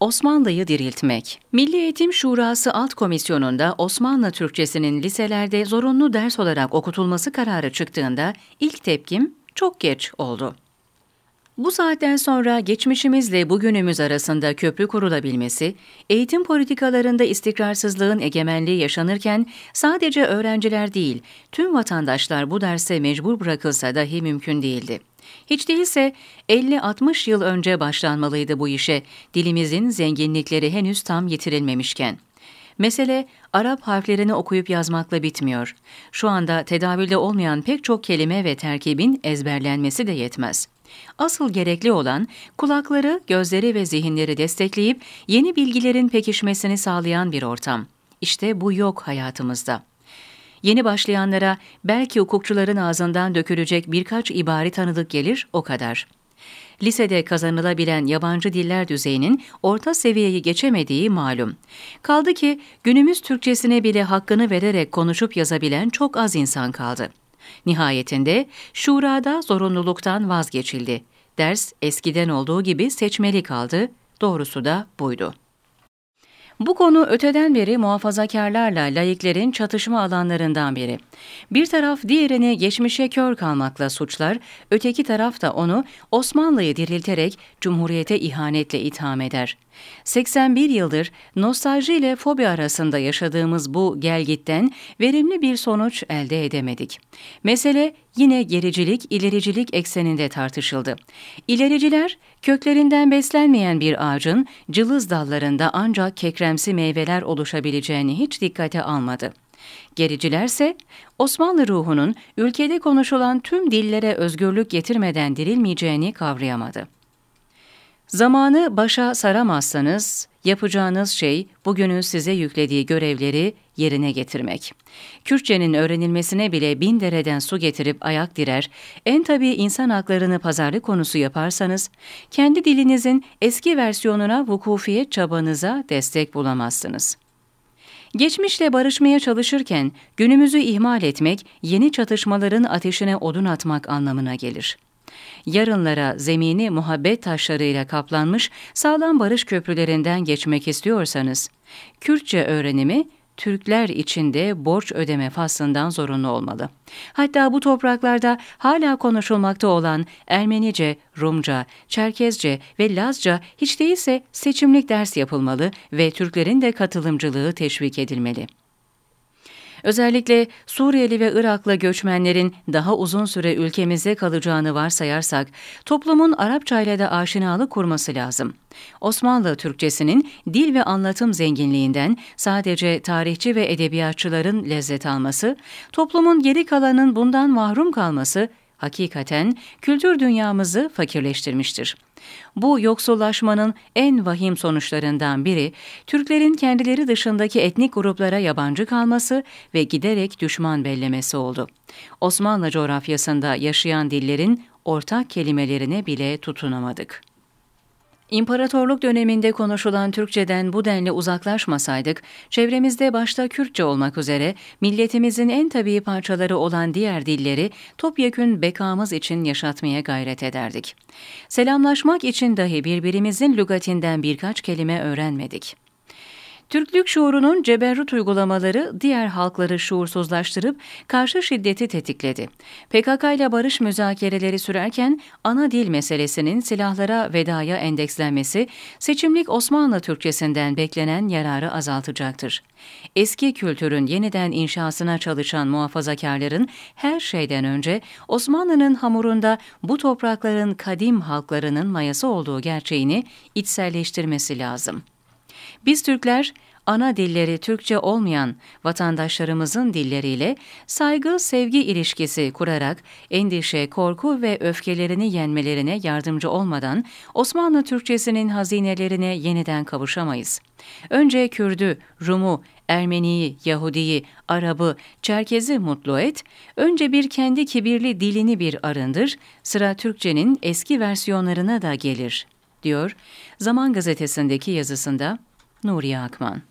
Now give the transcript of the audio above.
Osmanlı'yı diriltmek. Milli Eğitim Şurası Alt Komisyonu'nda Osmanlı Türkçesinin liselerde zorunlu ders olarak okutulması kararı çıktığında ilk tepkim çok geç oldu. Bu saatten sonra geçmişimizle bugünümüz arasında köprü kurulabilmesi, eğitim politikalarında istikrarsızlığın egemenliği yaşanırken sadece öğrenciler değil, tüm vatandaşlar bu derse mecbur bırakılsa dahi mümkün değildi. Hiç değilse 50-60 yıl önce başlanmalıydı bu işe, dilimizin zenginlikleri henüz tam yitirilmemişken. Mesele Arap harflerini okuyup yazmakla bitmiyor. Şu anda tedavülde olmayan pek çok kelime ve terkibin ezberlenmesi de yetmez. Asıl gerekli olan kulakları, gözleri ve zihinleri destekleyip yeni bilgilerin pekişmesini sağlayan bir ortam. İşte bu yok hayatımızda. Yeni başlayanlara belki hukukçuların ağzından dökülecek birkaç ibari tanıdık gelir, o kadar. Lisede kazanılabilen yabancı diller düzeyinin orta seviyeyi geçemediği malum. Kaldı ki günümüz Türkçesine bile hakkını vererek konuşup yazabilen çok az insan kaldı. Nihayetinde şurada zorunluluktan vazgeçildi. Ders eskiden olduğu gibi seçmeli kaldı. Doğrusu da buydu. Bu konu öteden beri muhafazakarlarla laiklerin çatışma alanlarından biri. Bir taraf diğerini geçmişe kör kalmakla suçlar, öteki taraf da onu Osmanlı'yı dirilterek Cumhuriyete ihanetle itham eder. 81 yıldır nostalji ile fobi arasında yaşadığımız bu gelgitten verimli bir sonuç elde edemedik. Mesele yine gericilik, ilericilik ekseninde tartışıldı. İlericiler, köklerinden beslenmeyen bir ağacın cılız dallarında ancak kekremsi meyveler oluşabileceğini hiç dikkate almadı. Gericilerse Osmanlı ruhunun ülkede konuşulan tüm dillere özgürlük getirmeden dirilmeyeceğini kavrayamadı. Zamanı başa saramazsanız yapacağınız şey bugünün size yüklediği görevleri yerine getirmek. Kürtçenin öğrenilmesine bile bin dereden su getirip ayak direr, en tabii insan haklarını pazarlık konusu yaparsanız, kendi dilinizin eski versiyonuna vukufiyet çabanıza destek bulamazsınız. Geçmişle barışmaya çalışırken günümüzü ihmal etmek, yeni çatışmaların ateşine odun atmak anlamına gelir yarınlara zemini muhabbet taşlarıyla kaplanmış sağlam barış köprülerinden geçmek istiyorsanız, Kürtçe öğrenimi Türkler içinde borç ödeme faslından zorunlu olmalı. Hatta bu topraklarda hala konuşulmakta olan Ermenice, Rumca, Çerkezce ve Lazca hiç değilse seçimlik ders yapılmalı ve Türklerin de katılımcılığı teşvik edilmeli. Özellikle Suriyeli ve Iraklı göçmenlerin daha uzun süre ülkemizde kalacağını varsayarsak, toplumun Arapça ile de aşinalık kurması lazım. Osmanlı Türkçesinin dil ve anlatım zenginliğinden sadece tarihçi ve edebiyatçıların lezzet alması, toplumun geri kalanın bundan mahrum kalması hakikaten kültür dünyamızı fakirleştirmiştir. Bu yoksullaşmanın en vahim sonuçlarından biri, Türklerin kendileri dışındaki etnik gruplara yabancı kalması ve giderek düşman bellemesi oldu. Osmanlı coğrafyasında yaşayan dillerin ortak kelimelerine bile tutunamadık. İmparatorluk döneminde konuşulan Türkçeden bu denli uzaklaşmasaydık, çevremizde başta Kürtçe olmak üzere milletimizin en tabii parçaları olan diğer dilleri topyekün bekamız için yaşatmaya gayret ederdik. Selamlaşmak için dahi birbirimizin lügatinden birkaç kelime öğrenmedik. Türklük şuurunun ceberrut uygulamaları diğer halkları şuursuzlaştırıp karşı şiddeti tetikledi. PKK ile barış müzakereleri sürerken ana dil meselesinin silahlara vedaya endekslenmesi seçimlik Osmanlı Türkçesinden beklenen yararı azaltacaktır. Eski kültürün yeniden inşasına çalışan muhafazakarların her şeyden önce Osmanlı'nın hamurunda bu toprakların kadim halklarının mayası olduğu gerçeğini içselleştirmesi lazım. Biz Türkler ana dilleri Türkçe olmayan vatandaşlarımızın dilleriyle saygı sevgi ilişkisi kurarak endişe, korku ve öfkelerini yenmelerine yardımcı olmadan Osmanlı Türkçesinin hazinelerine yeniden kavuşamayız. Önce Kürdü, Rum'u, Ermeniyi, Yahudiyi, Arabı, Çerkezi mutlu et, önce bir kendi kibirli dilini bir arındır, sıra Türkçenin eski versiyonlarına da gelir, diyor. Zaman Gazetesi'ndeki yazısında Nuriye Akman